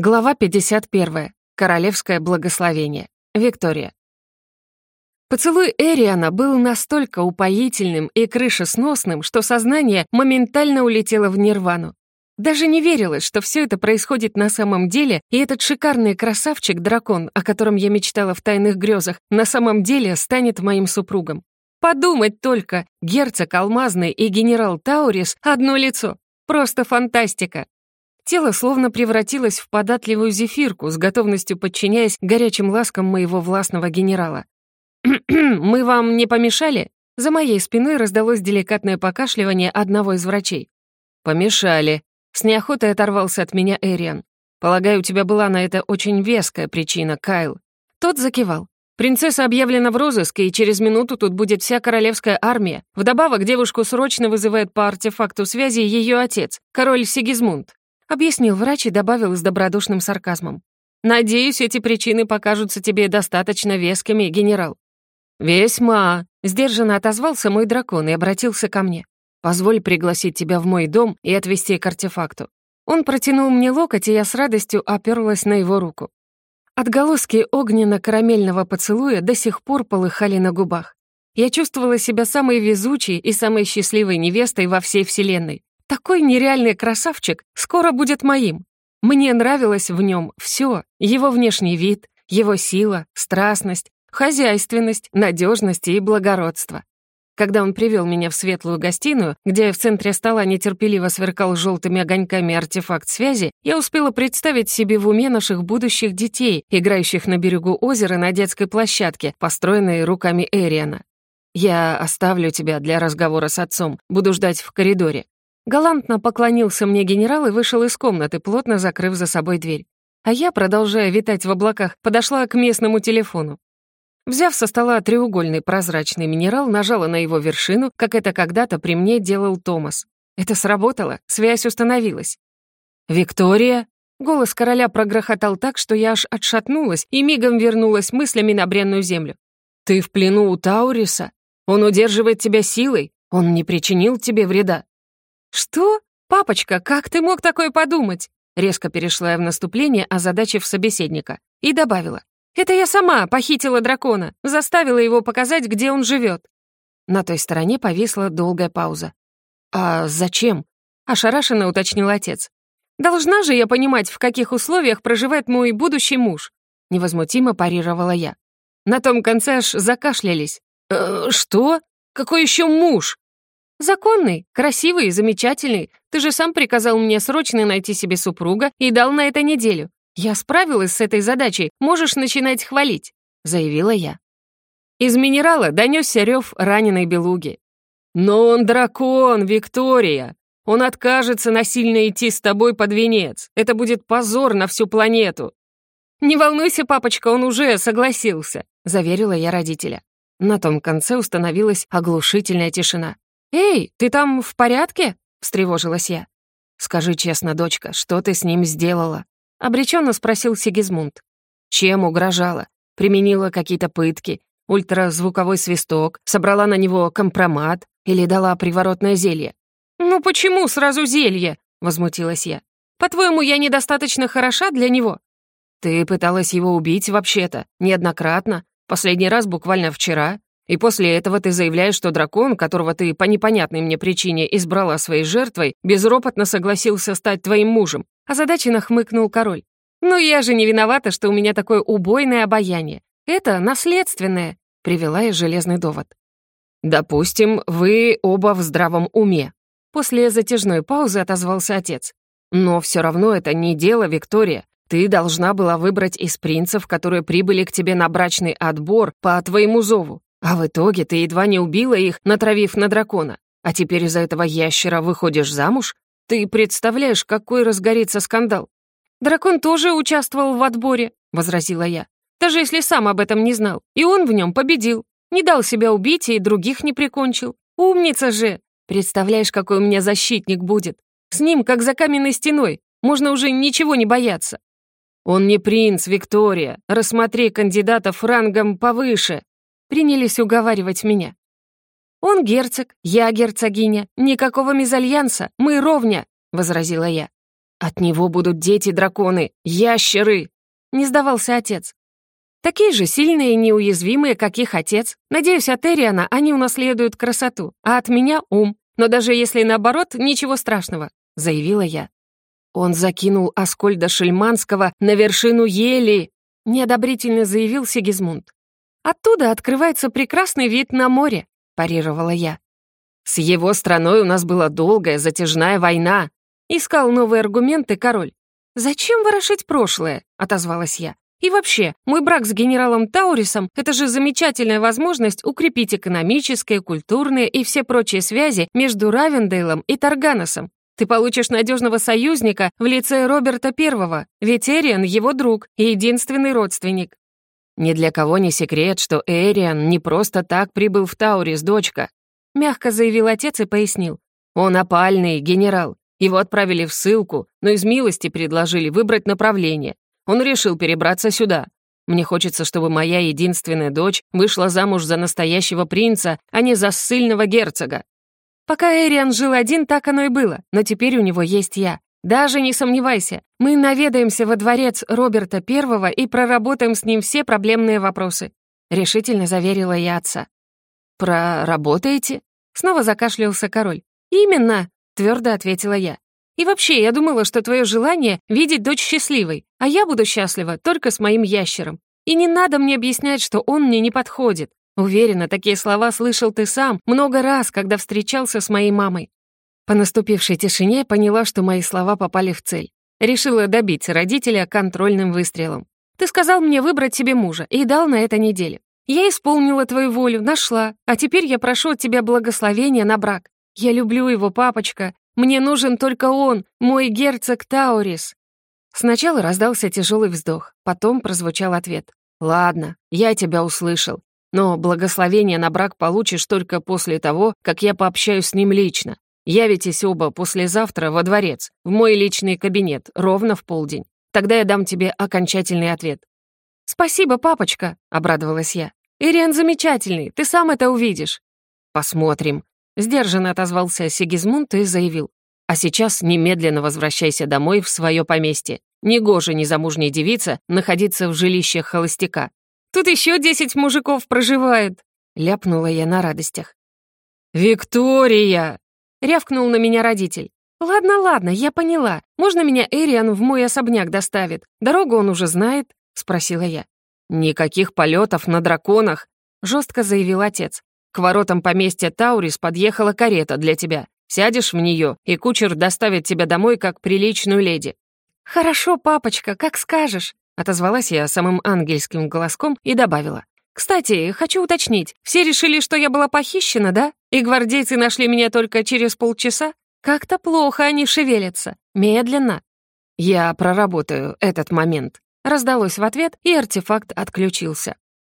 Глава 51. Королевское благословение. Виктория. Поцелуй Эриана был настолько упоительным и крышесносным, что сознание моментально улетело в нирвану. Даже не верилось, что все это происходит на самом деле, и этот шикарный красавчик-дракон, о котором я мечтала в тайных грезах, на самом деле станет моим супругом. Подумать только, герцог Алмазный и генерал Таурис — одно лицо. Просто фантастика. Тело словно превратилось в податливую зефирку, с готовностью подчиняясь горячим ласкам моего властного генерала. «Мы вам не помешали?» За моей спиной раздалось деликатное покашливание одного из врачей. «Помешали». С неохотой оторвался от меня Эриан. «Полагаю, у тебя была на это очень веская причина, Кайл». Тот закивал. «Принцесса объявлена в розыске, и через минуту тут будет вся королевская армия. Вдобавок девушку срочно вызывает по артефакту связи ее отец, король Сигизмунд. Объяснил врач и добавил с добродушным сарказмом. «Надеюсь, эти причины покажутся тебе достаточно вескими, генерал». «Весьма», — сдержанно отозвался мой дракон и обратился ко мне. «Позволь пригласить тебя в мой дом и отвезти к артефакту». Он протянул мне локоть, и я с радостью оперлась на его руку. Отголоски огненно-карамельного поцелуя до сих пор полыхали на губах. Я чувствовала себя самой везучей и самой счастливой невестой во всей Вселенной. Такой нереальный красавчик скоро будет моим. Мне нравилось в нем все: его внешний вид, его сила, страстность, хозяйственность, надежность и благородство. Когда он привел меня в светлую гостиную, где в центре стола нетерпеливо сверкал желтыми огоньками артефакт связи, я успела представить себе в уме наших будущих детей, играющих на берегу озера на детской площадке, построенной руками Эриана. «Я оставлю тебя для разговора с отцом, буду ждать в коридоре», Галантно поклонился мне генерал и вышел из комнаты, плотно закрыв за собой дверь. А я, продолжая витать в облаках, подошла к местному телефону. Взяв со стола треугольный прозрачный минерал, нажала на его вершину, как это когда-то при мне делал Томас. Это сработало, связь установилась. «Виктория?» Голос короля прогрохотал так, что я аж отшатнулась и мигом вернулась мыслями на бренную землю. «Ты в плену у Тауриса? Он удерживает тебя силой? Он не причинил тебе вреда?» «Что? Папочка, как ты мог такое подумать?» Резко перешла я в наступление, озадачив собеседника, и добавила. «Это я сама похитила дракона, заставила его показать, где он живет». На той стороне повисла долгая пауза. «А зачем?» — ошарашенно уточнил отец. «Должна же я понимать, в каких условиях проживает мой будущий муж», — невозмутимо парировала я. На том конце аж закашлялись. «Э, «Что? Какой еще муж?» «Законный, красивый и замечательный. Ты же сам приказал мне срочно найти себе супруга и дал на это неделю. Я справилась с этой задачей, можешь начинать хвалить», — заявила я. Из минерала донесся рев раненой белуги. «Но он дракон, Виктория! Он откажется насильно идти с тобой под венец. Это будет позор на всю планету!» «Не волнуйся, папочка, он уже согласился», — заверила я родителя. На том конце установилась оглушительная тишина. «Эй, ты там в порядке?» — встревожилась я. «Скажи честно, дочка, что ты с ним сделала?» — обреченно спросил Сигизмунд. «Чем угрожала? Применила какие-то пытки? Ультразвуковой свисток? Собрала на него компромат? Или дала приворотное зелье?» «Ну почему сразу зелье?» — возмутилась я. «По-твоему, я недостаточно хороша для него?» «Ты пыталась его убить вообще-то, неоднократно. Последний раз буквально вчера. И после этого ты заявляешь, что дракон, которого ты по непонятной мне причине избрала своей жертвой, безропотно согласился стать твоим мужем. Озадаченно хмыкнул король. «Ну я же не виновата, что у меня такое убойное обаяние. Это наследственное», — привела я железный довод. «Допустим, вы оба в здравом уме», — после затяжной паузы отозвался отец. «Но все равно это не дело, Виктория. Ты должна была выбрать из принцев, которые прибыли к тебе на брачный отбор по твоему зову. А в итоге ты едва не убила их, натравив на дракона. А теперь из-за этого ящера выходишь замуж? Ты представляешь, какой разгорится скандал? Дракон тоже участвовал в отборе, возразила я. Даже если сам об этом не знал. И он в нем победил. Не дал себя убить и других не прикончил. Умница же! Представляешь, какой у меня защитник будет. С ним, как за каменной стеной. Можно уже ничего не бояться. Он не принц, Виктория. Рассмотри кандидатов рангом повыше принялись уговаривать меня. «Он герцог, я герцогиня, никакого мезальянса, мы ровня», — возразила я. «От него будут дети-драконы, ящеры!» Не сдавался отец. Такие же сильные и неуязвимые, как их отец. Надеюсь, от Эриана они унаследуют красоту, а от меня — ум. Но даже если наоборот, ничего страшного», — заявила я. Он закинул Аскольда Шельманского на вершину ели, неодобрительно заявил Сигизмунд. «Оттуда открывается прекрасный вид на море», — парировала я. «С его страной у нас была долгая, затяжная война», — искал новые аргументы король. «Зачем ворошить прошлое?» — отозвалась я. И вообще, мой брак с генералом Таурисом — это же замечательная возможность укрепить экономические, культурные и все прочие связи между Равендейлом и Тарганосом. Ты получишь надежного союзника в лице Роберта Первого, ведь Эриан — его друг и единственный родственник. Ни для кого не секрет, что Эриан не просто так прибыл в Таурис, дочка. Мягко заявил отец и пояснил. Он опальный, генерал. Его отправили в ссылку, но из милости предложили выбрать направление. Он решил перебраться сюда. Мне хочется, чтобы моя единственная дочь вышла замуж за настоящего принца, а не за ссыльного герцога. Пока Эриан жил один, так оно и было, но теперь у него есть я. Даже не сомневайся, мы наведаемся во дворец Роберта Первого и проработаем с ним все проблемные вопросы», — решительно заверила я отца. «Проработаете?» — снова закашлялся король. «Именно», — твердо ответила я. И вообще, я думала, что твое желание — видеть дочь счастливой, а я буду счастлива только с моим ящером. И не надо мне объяснять, что он мне не подходит. Уверена, такие слова слышал ты сам много раз, когда встречался с моей мамой. По наступившей тишине поняла, что мои слова попали в цель. Решила добить родителя контрольным выстрелом. Ты сказал мне выбрать себе мужа и дал на это неделю. Я исполнила твою волю, нашла, а теперь я прошу от тебя благословения на брак. Я люблю его, папочка, мне нужен только он, мой герцог Таурис». Сначала раздался тяжелый вздох, потом прозвучал ответ. «Ладно, я тебя услышал, но благословение на брак получишь только после того, как я пообщаюсь с ним лично. Явитесь оба послезавтра во дворец, в мой личный кабинет, ровно в полдень. Тогда я дам тебе окончательный ответ». «Спасибо, папочка», — обрадовалась я. «Ириан замечательный, ты сам это увидишь». «Посмотрим», Сдержанно отозвался Сигизмунд и заявил. «А сейчас немедленно возвращайся домой в свое поместье. Негоже незамужней девица находиться в жилище холостяка. Тут еще десять мужиков проживают!» Ляпнула я на радостях. «Виктория!» — рявкнул на меня родитель. «Ладно, ладно, я поняла. Можно меня Эриан в мой особняк доставит? Дорогу он уже знает?» — спросила я. «Никаких полетов на драконах!» — жестко заявил отец. К воротам поместья Таурис подъехала карета для тебя. Сядешь в нее, и кучер доставит тебя домой как приличную леди». «Хорошо, папочка, как скажешь», — отозвалась я самым ангельским голоском и добавила. «Кстати, хочу уточнить, все решили, что я была похищена, да? И гвардейцы нашли меня только через полчаса? Как-то плохо они шевелятся. Медленно». «Я проработаю этот момент», — раздалось в ответ, и артефакт отключился.